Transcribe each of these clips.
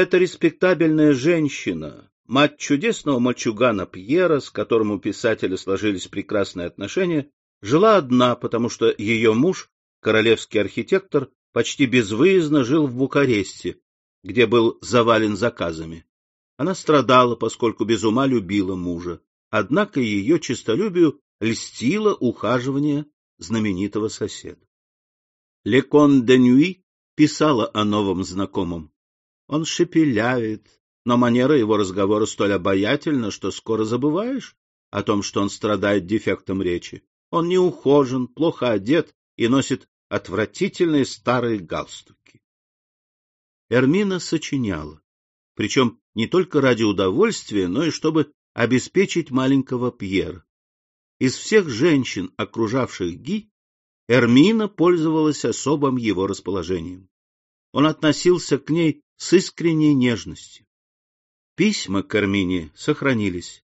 Эта респектабельная женщина, мать чудесного мальчугана Пьера, с которым у писателя сложились прекрасные отношения, жила одна, потому что ее муж, королевский архитектор, почти безвыездно жил в Букаресте, где был завален заказами. Она страдала, поскольку без ума любила мужа, однако ее честолюбию льстило ухаживание знаменитого соседа. Лекон де Нюи писала о новом знакомом. Он шепелявит, но манера его разговора столь обаятельна, что скоро забываешь о том, что он страдает дефектом речи. Он не ухожен, плохо одет и носит отвратительные старые галстуки. Эрмина сочиняла, причем не только ради удовольствия, но и чтобы обеспечить маленького Пьера. Из всех женщин, окружавших Ги, Эрмина пользовалась особым его расположением. Он относился к ней с искренней нежностью. Письма к Эрмине сохранились.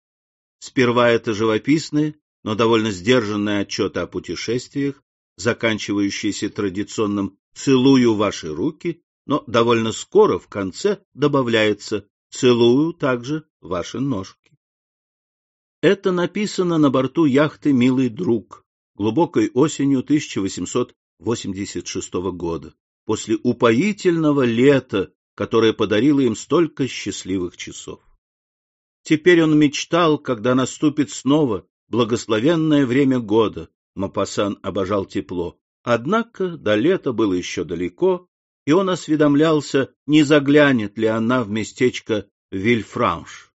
Сперва это живописные, но довольно сдержанные отчеты о путешествиях, заканчивающиеся традиционным «целую ваши руки», но довольно скоро в конце добавляется «целую также ваши ножки». Это написано на борту яхты «Милый друг» глубокой осенью 1886 года, после упоительного лета, которое подарило им столько счастливых часов. Теперь он мечтал, когда наступит снова благословенное время года. Мапасан обожал тепло. Однако до лета было еще далеко, и он осведомлялся, не заглянет ли она в местечко Вильфранш.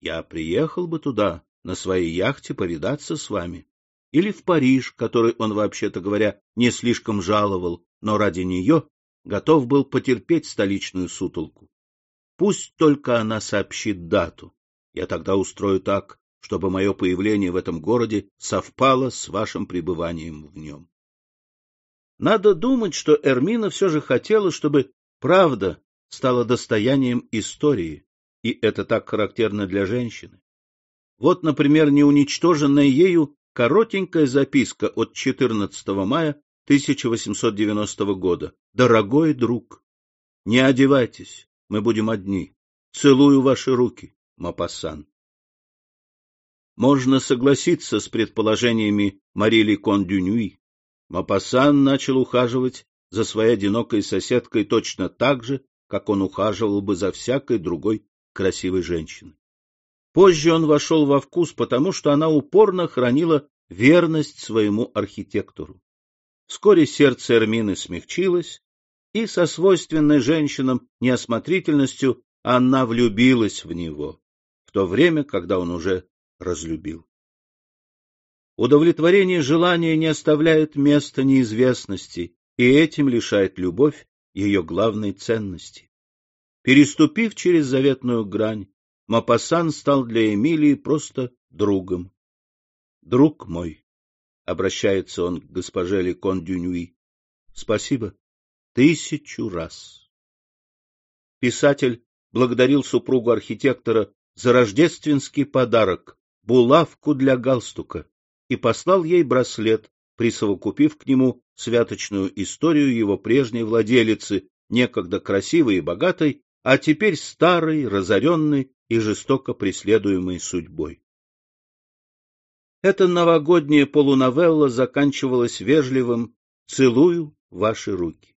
Я приехал бы туда, на своей яхте, повидаться с вами. Или в Париж, который он, вообще-то говоря, не слишком жаловал, но ради нее готов был потерпеть столичную сутолку. Пусть только она сообщит дату. Я тогда устрою так, чтобы мое появление в этом городе совпало с вашим пребыванием в нем. Надо думать, что Эрмина все же хотела, чтобы правда стала достоянием истории, и это так характерно для женщины. Вот, например, неуничтоженная ею коротенькая записка от 14 мая 1890 года. «Дорогой друг, не одевайтесь, мы будем одни. Целую ваши руки, Мапассан». Можно согласиться с предположениями Марили Кондюнюи. Мапассан начал ухаживать за своей одинокой соседкой точно так же, как он ухаживал бы за всякой другой красивой женщиной. Позже он вошел во вкус, потому что она упорно хранила верность своему архитектору. Вскоре сердце Эрмины смягчилось, и со свойственной женщинам неосмотрительностью она влюбилась в него, в то время, когда он уже разлюбил. Удовлетворение желания не оставляет места неизвестности, и этим лишает любовь ее главной ценности. Переступив через заветную грань, Мапасан стал для Эмилии просто другом. «Друг мой», — обращается он к госпоже Лекон Дюнюи, — «спасибо тысячу раз». Писатель благодарил супругу архитектора за рождественский подарок, булавку для галстука и послал ей браслет, присовокупив к нему святочную историю его прежней владелицы, некогда красивой и богатой, а теперь старой, разоренной и жестоко преследуемой судьбой. Эта новогодняя полуновелла заканчивалась вежливым «целую ваши руки».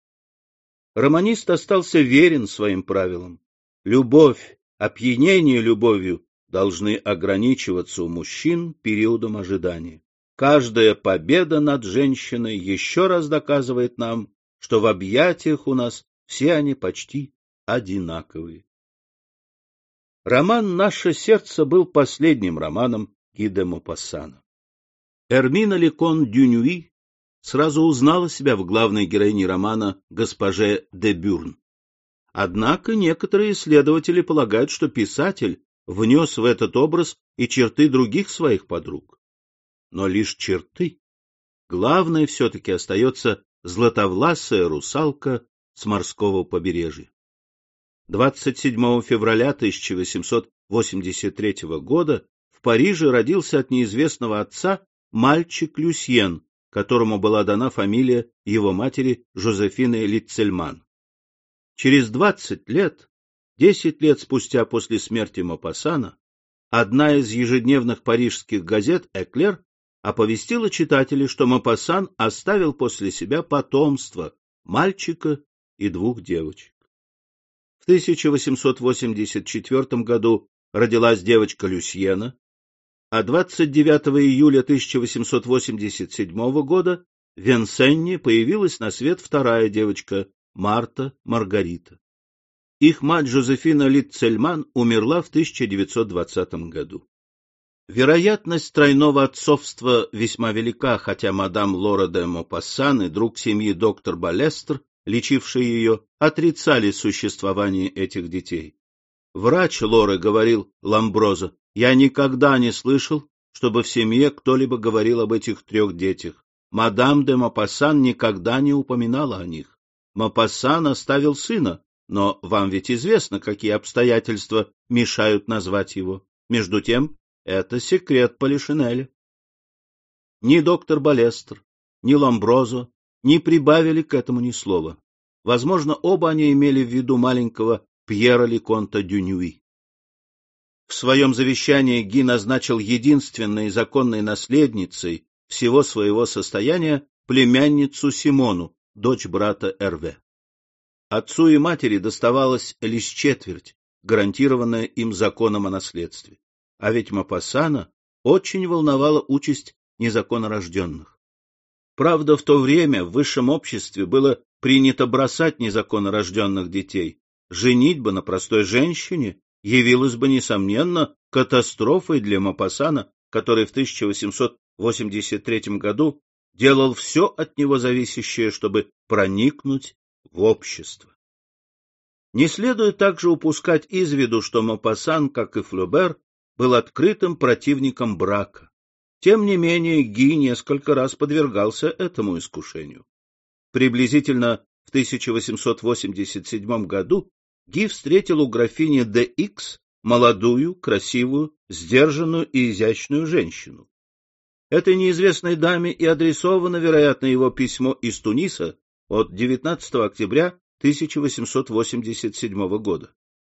Романист остался верен своим правилам. Любовь, опьянение любовью должны ограничиваться у мужчин периодом ожидания. Каждая победа над женщиной еще раз доказывает нам, что в объятиях у нас все они почти одинаковые. Роман «Наше сердце» был последним романом Гиде Мопассана. Эрмина Лекон Дюнюи сразу узнала себя в главной героине романа госпоже де Бюрн. Однако некоторые исследователи полагают, что писатель внес в этот образ и черты других своих подруг. Но лишь черты. Главное все-таки остается златовласая русалка с морского побережья. 27 февраля 1883 года в Париже родился от неизвестного отца мальчик Люсьен, которому была дана фамилия его матери Жозефины Литцельман. Через двадцать лет, десять лет спустя после смерти Мопассана, одна из ежедневных парижских газет «Эклер» оповестила читателей, что Мопассан оставил после себя потомство мальчика и двух девочек. В 1884 году родилась девочка Люсьена, а 29 июля 1887 года в Венсенне появилась на свет вторая девочка Марта Маргарита. Их мать Жозефина Литцельман умерла в 1920 году. Вероятность тройного отцовства весьма велика, хотя мадам Лора де Мопассан и друг семьи доктор Балестр, лечивший ее, отрицали существование этих детей. Врач Лоры говорил Ламброза, я никогда не слышал, чтобы в семье кто-либо говорил об этих трех детях. Мадам де Мопассан никогда не упоминала о них. Мопассан оставил сына, но вам ведь известно, какие обстоятельства мешают назвать его. Между тем, это секрет Полишинеля. Ни доктор Балестр, ни Ламброзо не прибавили к этому ни слова. Возможно, оба они имели в виду маленького Пьера Леконта Дюнюи. В своем завещании Ги назначил единственной законной наследницей всего своего состояния племянницу Симону, дочь брата Эрве. Отцу и матери доставалось лишь четверть, гарантированная им законом о наследстве. А ведь Мапасана очень волновала участь незаконнорожденных. Правда, в то время в высшем обществе было принято бросать незаконнорожденных детей. Женитьба на простой женщине явилась бы, несомненно, катастрофой для Мапасана, который в 1883 году делал все от него зависящее, чтобы проникнуть в общество. Не следует также упускать из виду, что Мопассан, как и Флюбер, был открытым противником брака. Тем не менее, Ги несколько раз подвергался этому искушению. Приблизительно в 1887 году Ги встретил у графини Д. Икс молодую, красивую, сдержанную и изящную женщину. Этой неизвестной даме и адресовано, вероятно, его письмо из Туниса от 19 октября 1887 года.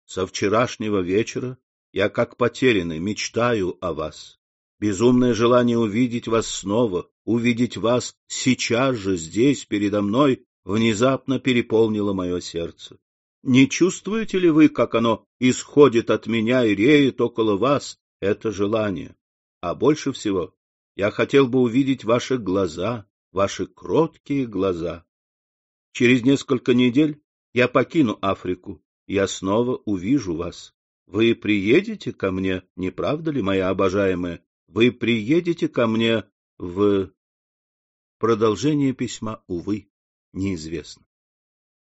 Со вчерашнего вечера я, как потерянный, мечтаю о вас. Безумное желание увидеть вас снова, увидеть вас сейчас же здесь, передо мной, внезапно переполнило мое сердце. Не чувствуете ли вы, как оно исходит от меня и реет около вас, это желание? А больше всего я хотел бы увидеть ваши глаза, ваши кроткие глаза. Через несколько недель я покину Африку, я снова увижу вас. Вы приедете ко мне, не правда ли, моя обожаемая? Вы приедете ко мне в... Продолжение письма, увы, неизвестно.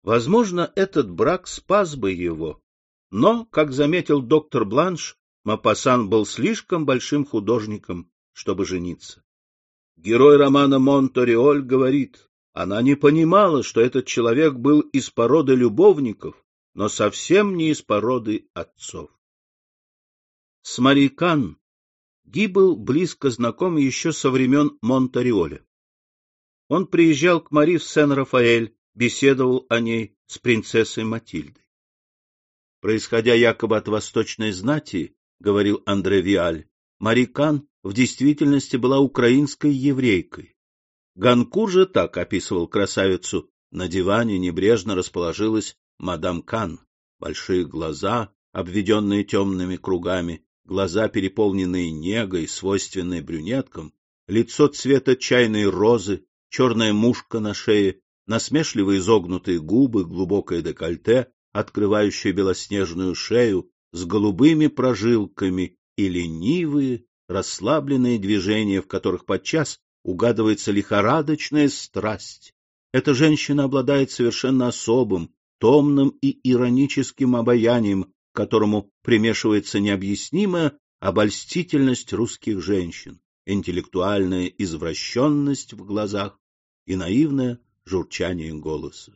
Возможно, этот брак спас бы его, но, как заметил доктор Бланш, Мапасан был слишком большим художником, чтобы жениться. Герой романа Монториоль говорит, она не понимала, что этот человек был из породы любовников, но совсем не из породы отцов. С Мари Кан Ги был близко знаком еще со времен Монтариоля. Он приезжал к Мари в Сен-Рафаэль, беседовал о ней с принцессой Матильдой. Происходя якобы от восточной знати, говорил Андре Виаль, Марикан в действительности была украинской еврейкой. Ганкур же так описывал красавицу. На диване небрежно расположилась мадам Кан. Большие глаза, обведенные темными кругами, глаза, переполненные негой, свойственной брюнеткам, лицо цвета чайной розы, черная мушка на шее, насмешливо изогнутые губы, глубокое декольте, открывающее белоснежную шею, с голубыми прожилками и ленивые, расслабленные движения, в которых подчас угадывается лихорадочная страсть. Эта женщина обладает совершенно особым, томным и ироническим обаянием, к которому примешивается необъяснимая обольстительность русских женщин, интеллектуальная извращенность в глазах и наивное журчание голоса.